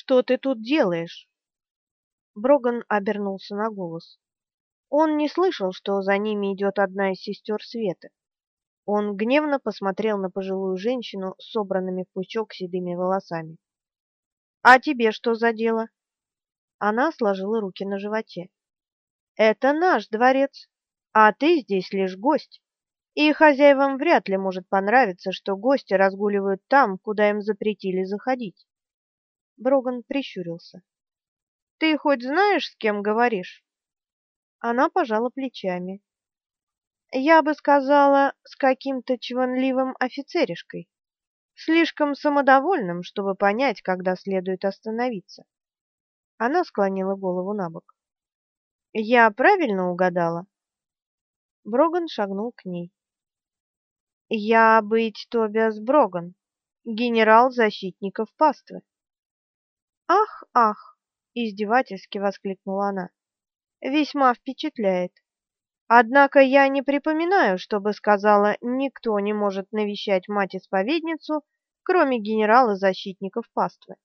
Что ты тут делаешь?» Броган обернулся на голос. Он не слышал, что за ними идет одна из сестер Светы. Он гневно посмотрел на пожилую женщину с собранными в пучок седыми волосами. «А тебе что за дело?» Она сложила руки на животе. «Это наш дворец, а ты здесь лишь гость, и хозяевам вряд ли может понравиться, что гости разгуливают там, куда им запретили заходить». Броган прищурился. «Ты хоть знаешь, с кем говоришь?» Она пожала плечами. «Я бы сказала, с каким-то чванливым офицеришкой» слишком самодовольным, чтобы понять, когда следует остановиться. Она склонила голову на бок. Я правильно угадала? Броган шагнул к ней. Я быть Тобиас Броган, генерал защитников паствы. Ах, ах, издевательски воскликнула она. Весьма впечатляет. Однако я не припоминаю, чтобы сказала, никто не может навещать мать-исповедницу, кроме генерала-защитников паствы.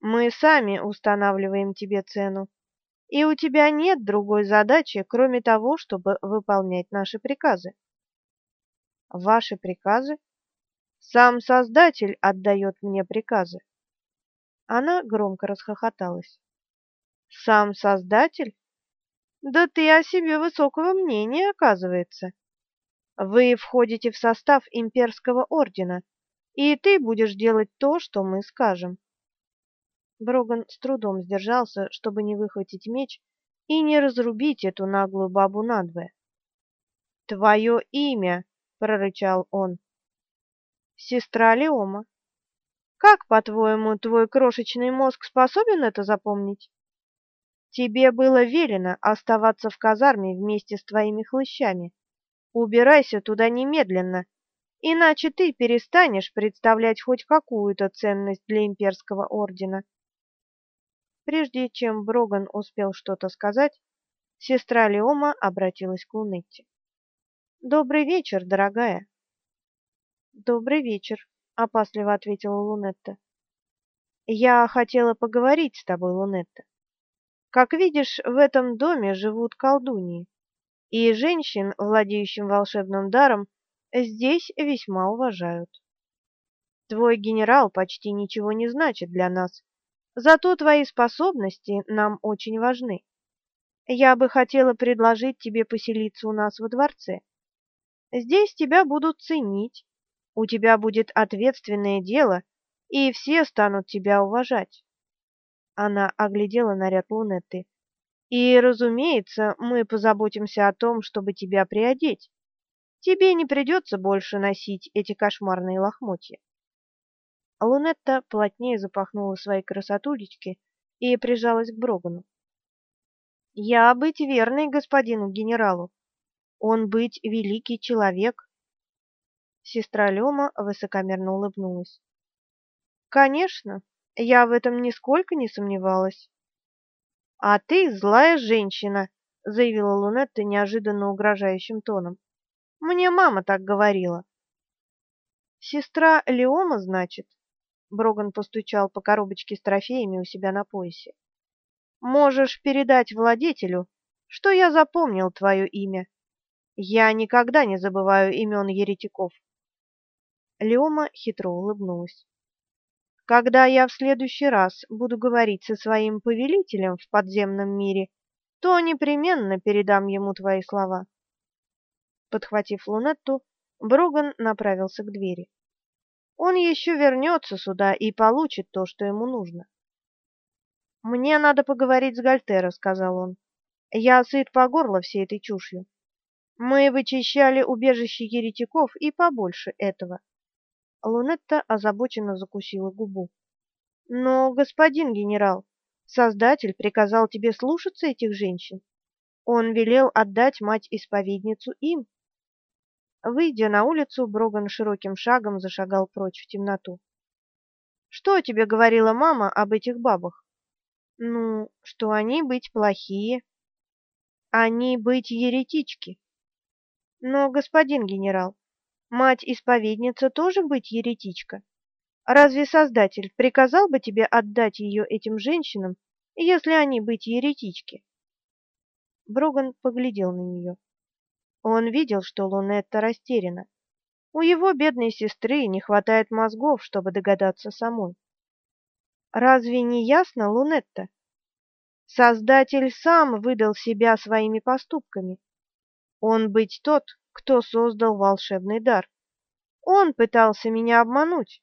Мы сами устанавливаем тебе цену, и у тебя нет другой задачи, кроме того, чтобы выполнять наши приказы. Ваши приказы? Сам Создатель отдает мне приказы. Она громко расхохоталась. Сам Создатель? Да ты о себе высокого мнения, оказывается. Вы входите в состав имперского ордена, и ты будешь делать то, что мы скажем. Броган с трудом сдержался, чтобы не выхватить меч и не разрубить эту наглую бабу надвое. «Твое имя!» — прорычал он. «Сестра Леома. Как, по-твоему, твой крошечный мозг способен это запомнить?» Тебе было велено оставаться в казарме вместе с твоими хлыщами. Убирайся туда немедленно, иначе ты перестанешь представлять хоть какую-то ценность для имперского ордена. Прежде чем Броган успел что-то сказать, сестра Леома обратилась к Лунетте. «Добрый вечер, дорогая». «Добрый вечер», — опасливо ответила Лунетта. «Я хотела поговорить с тобой, Лунетта. Как видишь, в этом доме живут колдуньи, и женщин, владеющим волшебным даром, здесь весьма уважают. Твой генерал почти ничего не значит для нас, зато твои способности нам очень важны. Я бы хотела предложить тебе поселиться у нас во дворце. Здесь тебя будут ценить, у тебя будет ответственное дело, и все станут тебя уважать. Она оглядела наряд Лунетты. И, разумеется, мы позаботимся о том, чтобы тебя приодеть. Тебе не придется больше носить эти кошмарные лохмотья. Лунетта плотнее запахнула свои красотулечки и прижалась к Брогану. Я быть верной господину генералу. Он быть великий человек. Сестра Лёма высокомерно улыбнулась. Конечно, я в этом нисколько не сомневалась. А ты злая женщина, заявила Лунетта неожиданно угрожающим тоном. Мне мама так говорила. Сестра Леома, значит? Броган постучал по коробочке с трофеями у себя на поясе. Можешь передать владетелю, что я запомнил твое имя. Я никогда не забываю имен еретиков. Леома хитро улыбнулась. Когда я в следующий раз буду говорить со своим повелителем в подземном мире, то непременно передам ему твои слова. Подхватив Лунетту, Броган направился к двери. Он еще вернется сюда и получит то, что ему нужно. Мне надо поговорить с Гальтеро, сказал он. Я сыт по горло всей этой чушью. Мы вычищали убежище еретиков и побольше этого. Лунетта озабоченно закусила губу. Но, господин генерал, Создатель приказал тебе слушаться этих женщин. Он велел отдать мать-исповедницу им. Выйдя на улицу, Броган широким шагом зашагал прочь в темноту. Что тебе говорила мама об этих бабах? Ну, что они быть плохие. Они быть еретички. Но, господин генерал, Мать-исповедница тоже быть еретичка? Разве Создатель приказал бы тебе отдать ее этим женщинам, если они быть еретички?» Броган поглядел на нее. Он видел, что Лунетта растеряна. У его бедной сестры не хватает мозгов, чтобы догадаться самой. Разве не ясно, Лунетта? Создатель сам выдал себя своими поступками. Он быть тот, кто создал волшебный дар. Он пытался меня обмануть.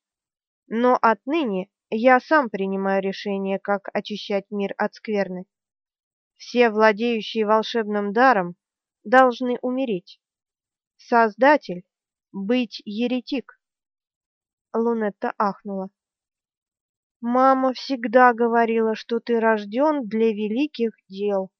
Но отныне я сам принимаю решение, как очищать мир от скверны. Все владеющие волшебным даром должны умереть. Создатель — быть еретик. Лунетта ахнула. Мама всегда говорила, что ты рожден для великих дел.